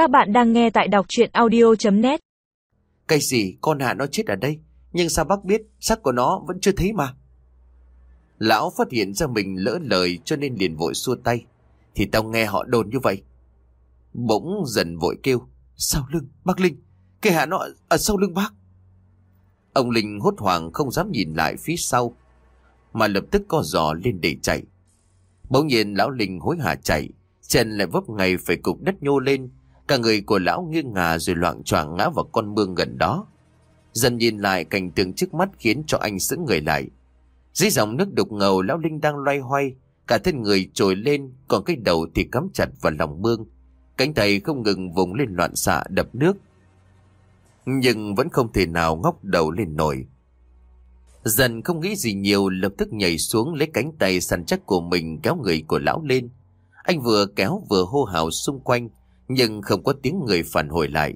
Các bạn đang nghe tại đọc chuyện audio.net Cái gì? Con Hạ nó chết ở đây. Nhưng sao bác biết xác của nó vẫn chưa thấy mà? Lão phát hiện ra mình lỡ lời cho nên liền vội xua tay. Thì tao nghe họ đồn như vậy. Bỗng dần vội kêu, Sau lưng, bác Linh, Cái Hạ nó ở sau lưng bác. Ông Linh hốt hoảng không dám nhìn lại phía sau, Mà lập tức co giò lên để chạy. Bỗng nhiên lão Linh hối hả chạy, Chân lại vấp ngay phải cục đất nhô lên. Cả người của lão nghiêng ngả rồi loạn choạng ngã vào con mương gần đó. Dần nhìn lại cảnh tượng trước mắt khiến cho anh sững người lại. Dưới dòng nước đục ngầu lão Linh đang loay hoay, cả thân người trồi lên, còn cái đầu thì cắm chặt vào lòng mương. Cánh tay không ngừng vùng lên loạn xạ đập nước. Nhưng vẫn không thể nào ngóc đầu lên nổi. Dần không nghĩ gì nhiều lập tức nhảy xuống lấy cánh tay săn chắc của mình kéo người của lão lên. Anh vừa kéo vừa hô hào xung quanh nhưng không có tiếng người phản hồi lại.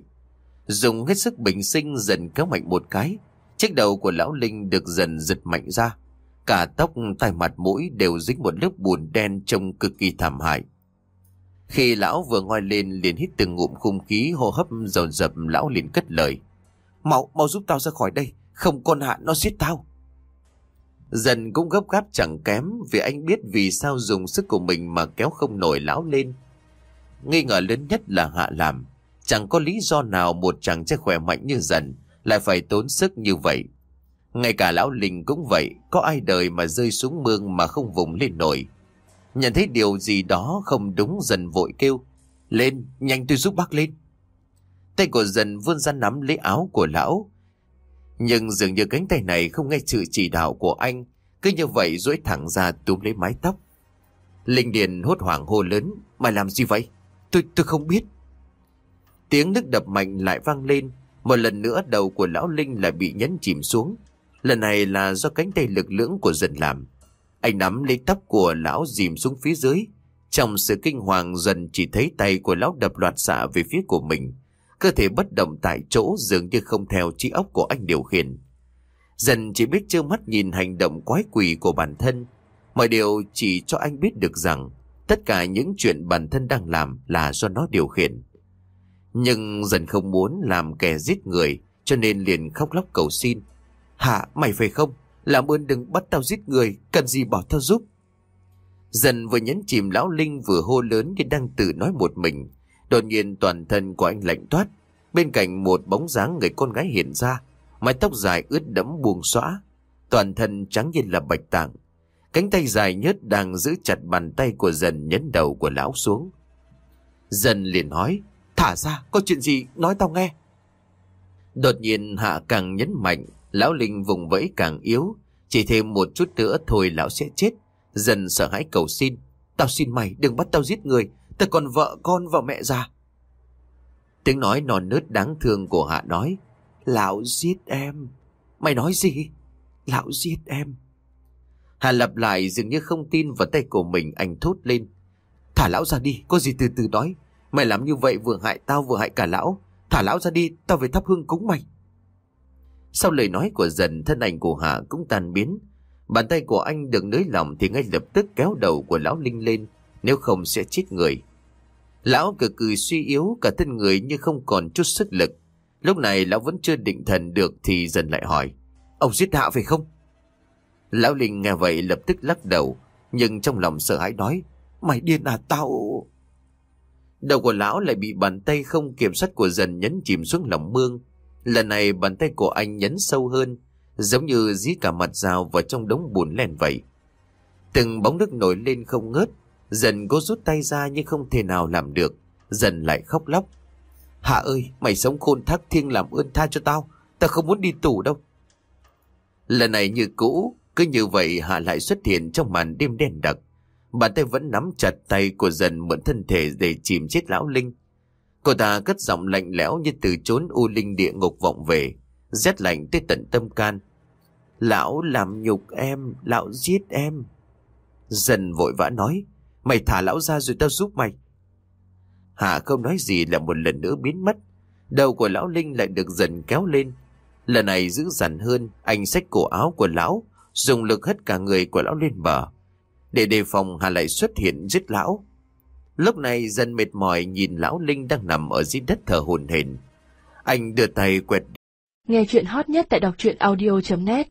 Dùng hết sức bình sinh dần kéo mạnh một cái, chiếc đầu của lão Linh được dần giật mạnh ra. Cả tóc, tai mặt mũi đều dính một lớp bùn đen trông cực kỳ thảm hại. Khi lão vừa ngoi lên liền hít từng ngụm không khí hô hấp dồn dập lão liền cất lời. Mau, mau giúp tao ra khỏi đây, không con hạ nó giết tao. Dần cũng gấp gáp chẳng kém vì anh biết vì sao dùng sức của mình mà kéo không nổi lão lên Nghi ngờ lớn nhất là Hạ làm. Chẳng có lý do nào một chàng trai khỏe mạnh như dần lại phải tốn sức như vậy. Ngay cả lão Linh cũng vậy, có ai đời mà rơi xuống mương mà không vùng lên nổi. Nhận thấy điều gì đó không đúng dần vội kêu. Lên, nhanh tôi giúp bác lên. Tay của dần vươn ra nắm lấy áo của lão. Nhưng dường như cánh tay này không nghe sự chỉ đạo của anh, cứ như vậy duỗi thẳng ra túm lấy mái tóc. Linh Điền hốt hoảng hô lớn, mày làm gì vậy? Tôi, tôi không biết. Tiếng nước đập mạnh lại vang lên. Một lần nữa đầu của lão Linh lại bị nhấn chìm xuống. Lần này là do cánh tay lực lưỡng của dần làm. Anh nắm lấy tóc của lão dìm xuống phía dưới. Trong sự kinh hoàng dần chỉ thấy tay của lão đập loạt xạ về phía của mình. Cơ thể bất động tại chỗ dường như không theo trí óc của anh điều khiển. Dần chỉ biết trơ mắt nhìn hành động quái quỷ của bản thân. Mọi điều chỉ cho anh biết được rằng Tất cả những chuyện bản thân đang làm là do nó điều khiển. Nhưng dần không muốn làm kẻ giết người cho nên liền khóc lóc cầu xin. Hạ, mày phải không? Làm ơn đừng bắt tao giết người, cần gì bỏ tao giúp. Dần vừa nhấn chìm lão Linh vừa hô lớn như đang tự nói một mình. Đột nhiên toàn thân của anh lạnh toát. Bên cạnh một bóng dáng người con gái hiện ra. Mái tóc dài ướt đẫm buông xõa. Toàn thân trắng như là bạch tạng. Cánh tay dài nhất đang giữ chặt bàn tay của dần nhấn đầu của lão xuống. Dần liền nói, thả ra, có chuyện gì, nói tao nghe. Đột nhiên hạ càng nhấn mạnh, lão linh vùng vẫy càng yếu. Chỉ thêm một chút nữa thôi lão sẽ chết. Dần sợ hãi cầu xin, tao xin mày đừng bắt tao giết người, tao còn vợ con và mẹ già. Tiếng nói non nớt đáng thương của hạ nói, lão giết em. Mày nói gì? Lão giết em. Hà lặp lại dường như không tin vào tay của mình anh thốt lên. Thả lão ra đi, có gì từ từ nói. Mày làm như vậy vừa hại tao vừa hại cả lão. Thả lão ra đi, tao về thắp hương cúng mày. Sau lời nói của dần, thân ảnh của Hạ cũng tan biến. Bàn tay của anh được nới lỏng thì ngay lập tức kéo đầu của lão Linh lên, nếu không sẽ chết người. Lão cực cười suy yếu, cả thân người như không còn chút sức lực. Lúc này lão vẫn chưa định thần được thì dần lại hỏi. Ông giết Hạ phải không? Lão Linh nghe vậy lập tức lắc đầu, nhưng trong lòng sợ hãi nói, mày điên à tao... Đầu của lão lại bị bàn tay không kiểm soát của dần nhấn chìm xuống lòng mương. Lần này bàn tay của anh nhấn sâu hơn, giống như dí cả mặt rào vào trong đống bùn len vậy. Từng bóng nước nổi lên không ngớt, dần cố rút tay ra nhưng không thể nào làm được, dần lại khóc lóc. Hạ ơi, mày sống khôn thác thiêng làm ơn tha cho tao, tao không muốn đi tù đâu. Lần này như cũ, cứ như vậy Hạ lại xuất hiện trong màn đêm đen đặc. Bàn tay vẫn nắm chặt tay của dần mượn thân thể để chìm chết lão Linh. Cô ta cất giọng lạnh lẽo như từ chốn u linh địa ngục vọng về, rét lạnh tới tận tâm can. Lão làm nhục em, lão giết em. Dần vội vã nói, mày thả lão ra rồi tao giúp mày. Hạ không nói gì là một lần nữa biến mất. Đầu của lão Linh lại được dần kéo lên. Lần này giữ dằn hơn, anh xách cổ áo của lão, dùng lực hất cả người của lão lên bờ. Để đề phòng Hà lại xuất hiện giết lão. Lúc này dần mệt mỏi nhìn lão Linh đang nằm ở dưới đất thở hồn hển. Anh đưa tay quẹt Nghe chuyện hot nhất tại đọc truyện audio.net